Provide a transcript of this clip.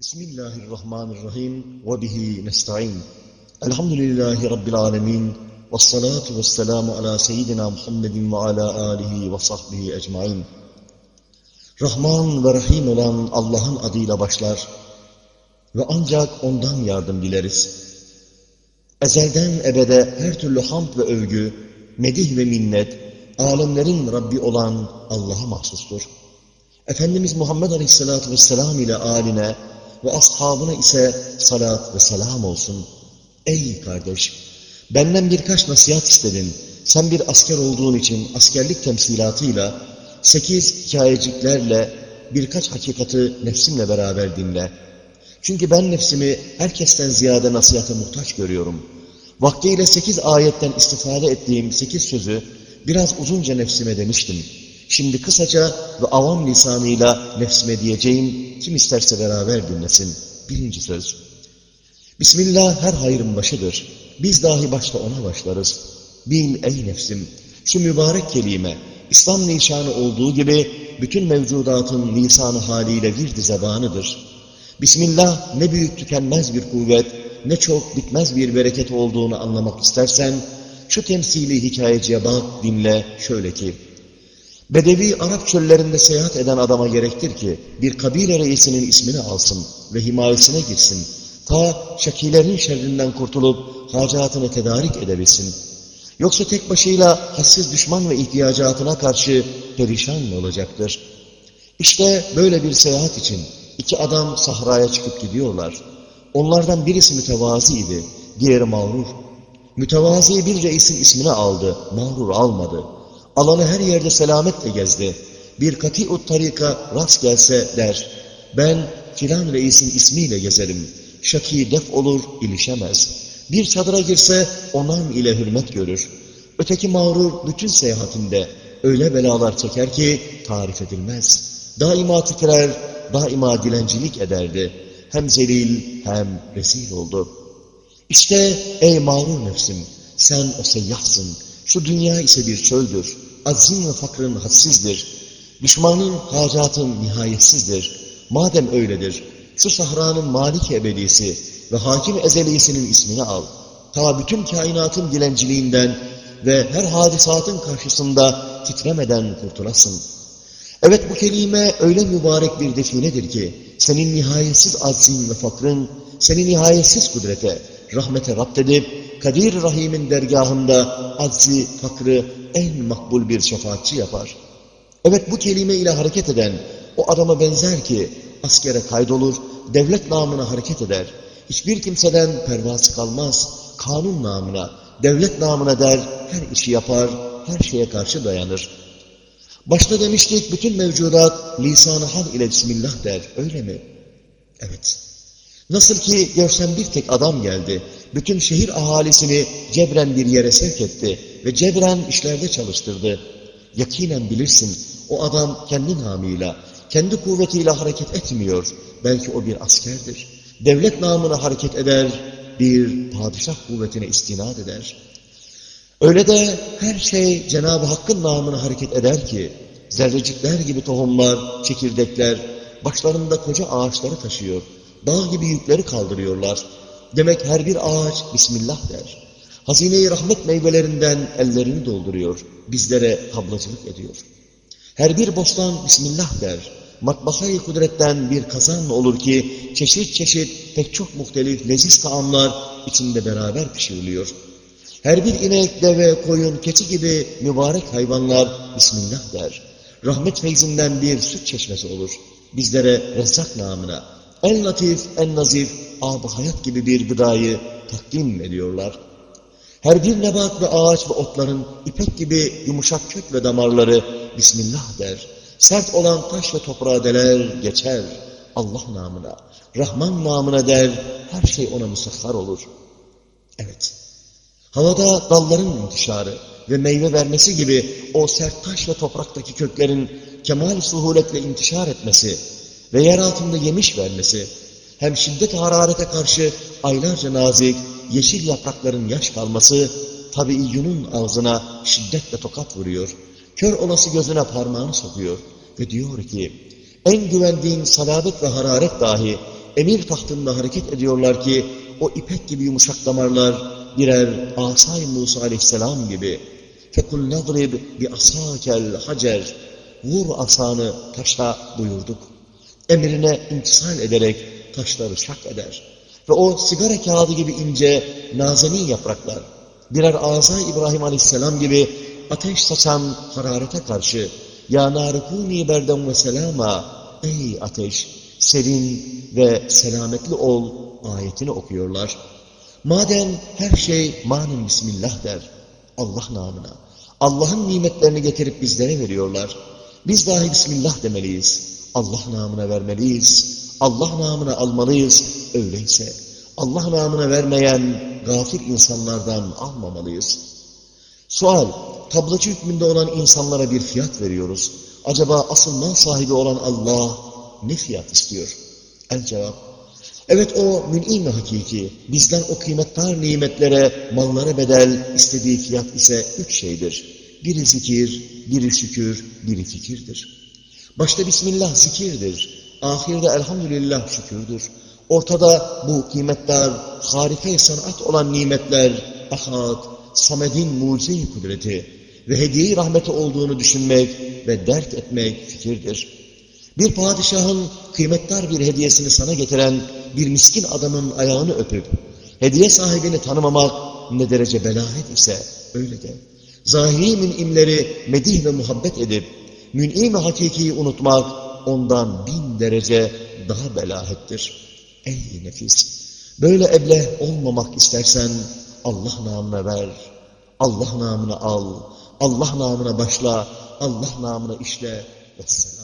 Bismillahirrahmanirrahim ve bihi nesta'in. Elhamdülillahi Rabbil alemin. Ve salatu ve selamu ala seyyidina Muhammedin ve ala alihi ve sahbihi ecmain. Rahman ve Rahim olan Allah'ın adıyla başlar ve ancak ondan yardım dileriz. Ezelden ebede her türlü hamd ve övgü, medih ve minnet, alemlerin Rabbi olan Allah'a mahsustur. Efendimiz Muhammed Aleyhisselatü Vesselam ile aline ve ashabına ise salat ve selam olsun. Ey kardeş! Benden birkaç nasihat istedin. Sen bir asker olduğun için askerlik temsilatıyla, sekiz hikayeciklerle birkaç hakikati nefsimle beraber dinle. Çünkü ben nefsimi herkesten ziyade nasihate muhtaç görüyorum. Vaktiyle sekiz ayetten istifade ettiğim sekiz sözü biraz uzunca nefsime demiştim. Şimdi kısaca ve avam lisanıyla nefsime diyeceğim, kim isterse beraber dinlesin. Birinci söz. Bismillah her hayrın başıdır. Biz dahi başta ona başlarız. Bil ey nefsim, şu mübarek kelime, İslam nişanı olduğu gibi bütün mevcudatın lisanı haliyle virdi zabanıdır. Bismillah ne büyük tükenmez bir kuvvet, ne çok bitmez bir bereket olduğunu anlamak istersen, şu temsili hikayeciye bak, dinle, şöyle ki, Bedevi Arap çöllerinde seyahat eden adama gerektir ki bir kabile reisinin ismini alsın ve himayesine girsin. Ta şakilerin şerrinden kurtulup hacatını tedarik edebilsin. Yoksa tek başıyla hassiz düşman ve ihtiyacatına karşı perişan olacaktır? İşte böyle bir seyahat için iki adam sahraya çıkıp gidiyorlar. Onlardan birisi mütevazi idi, diğeri mağrur. Mütevazi bir reisin ismini aldı, mağrur almadı. Alanı her yerde selametle gezdi. Bir kati'ut tarika rast gelse der, ben filan reisin ismiyle gezerim. Şaki def olur, ilişemez. Bir çadıra girse onan ile hürmet görür. Öteki mağrur bütün seyahatinde öyle belalar çeker ki tarif edilmez. Daima titrer, daima dilencilik ederdi. Hem zelil hem rezil oldu. İşte ey mağrur nefsim, sen o seyyahsın. Şu dünya ise bir çöldür. Aczin ve fakrın hadsizdir. Düşmanın hacatın nihayetsizdir. Madem öyledir, şu sahranın malik ebedisi ve hakim ezeliyesinin ismini al. Ta bütün kainatın dilenciliğinden ve her hadisatın karşısında titremeden kurtulasın. Evet bu kelime öyle mübarek bir definedir ki, senin nihayetsiz aczin ve fakrın, seni nihayetsiz kudrete, rahmete rapt edip, Kadir Rahim'in dergahında aczi, fakrı en makbul bir şefaatçi yapar. Evet bu kelime ile hareket eden o adama benzer ki askere kaydolur, devlet namına hareket eder. Hiçbir kimseden pervası kalmaz, kanun namına, devlet namına der, her işi yapar, her şeye karşı dayanır. Başta demiştik bütün mevcudat lisan-ı hal ile Bismillah der, öyle mi? Evet. Nasıl ki görsen bir tek adam geldi, bütün şehir ahalisini cebren bir yere sevk etti ve cebren işlerde çalıştırdı. Yakinen bilirsin, o adam kendi namıyla, kendi kuvvetiyle hareket etmiyor. Belki o bir askerdir. Devlet namına hareket eder, bir padişah kuvvetine istinad eder. Öyle de her şey Cenab-ı Hakk'ın namına hareket eder ki, zerrecikler gibi tohumlar, çekirdekler, başlarında koca ağaçları taşıyor. Dağ gibi yükleri kaldırıyorlar. Demek her bir ağaç Bismillah der. Hazine-i rahmet meyvelerinden ellerini dolduruyor. Bizlere tablacılık ediyor. Her bir bostan Bismillah der. Matbahayı kudretten bir kazan olur ki çeşit çeşit pek çok muhtelif leziz taamlar içinde beraber pişiriliyor. Her bir inek, deve, koyun, keçi gibi mübarek hayvanlar Bismillah der. Rahmet feyzinden bir süt çeşmesi olur. Bizlere Rezzak namına en latif, en nazif, ab hayat gibi bir gıdayı takdim ediyorlar. Her bir nebat ve ağaç ve otların ipek gibi yumuşak kök ve damarları Bismillah der. Sert olan taş ve toprağa deler, geçer. Allah namına, Rahman namına der, her şey ona musahhar olur. Evet, havada dalların intişarı ve meyve vermesi gibi o sert taş ve topraktaki köklerin kemal suhuletle intişar etmesi ve yer altında yemiş vermesi, hem şiddet hararete karşı aylarca nazik, yeşil yaprakların yaş kalması, tabi yunun ağzına şiddetle tokat vuruyor, kör olası gözüne parmağını sokuyor ve diyor ki, en güvendiğin salabet ve hararet dahi emir tahtında hareket ediyorlar ki o ipek gibi yumuşak damarlar birer asay Musa aleyhisselam gibi فَقُلْ نَضْرِبْ بِأَصَاكَ الْحَجَرِ Vur asanı taşa buyurduk. Emrine imtisal ederek taşları şak eder. Ve o sigara kağıdı gibi ince, nazenin yapraklar, birer ağza İbrahim Aleyhisselam gibi ateş saçan hararete karşı, ya narikuni berden ve selama, ey ateş, serin ve selametli ol ayetini okuyorlar. Madem her şey manen bismillah der, Allah namına, Allah'ın nimetlerini getirip bizlere veriyorlar. Biz dahi Bismillah demeliyiz. Allah namına vermeliyiz. Allah namına almalıyız. Öyleyse Allah namına vermeyen gafir insanlardan almamalıyız. Sual, tablacı hükmünde olan insanlara bir fiyat veriyoruz. Acaba asıl mal sahibi olan Allah ne fiyat istiyor? El cevap, evet o mün'im hakiki, bizden o kıymetli nimetlere, mallara bedel istediği fiyat ise üç şeydir. Biri zikir, biri şükür, biri fikirdir. Başta Bismillah zikirdir. Ahirde elhamdülillah şükürdür. Ortada bu kıymetler, harika sanat olan nimetler, ahad, Samed'in mucize kudreti ve hediye rahmeti olduğunu düşünmek ve dert etmek fikirdir. Bir padişahın kıymetli bir hediyesini sana getiren bir miskin adamın ayağını öpüp, hediye sahibini tanımamak ne derece belahet ise öyle de zahiri münimleri medih ve muhabbet edip, mün'im-i hakikiyi unutmak ondan bin derece daha belahettir. Ey nefis! Böyle ebleh olmamak istersen Allah namına ver, Allah namına al, Allah namına başla, Allah namına işle. Vesselam.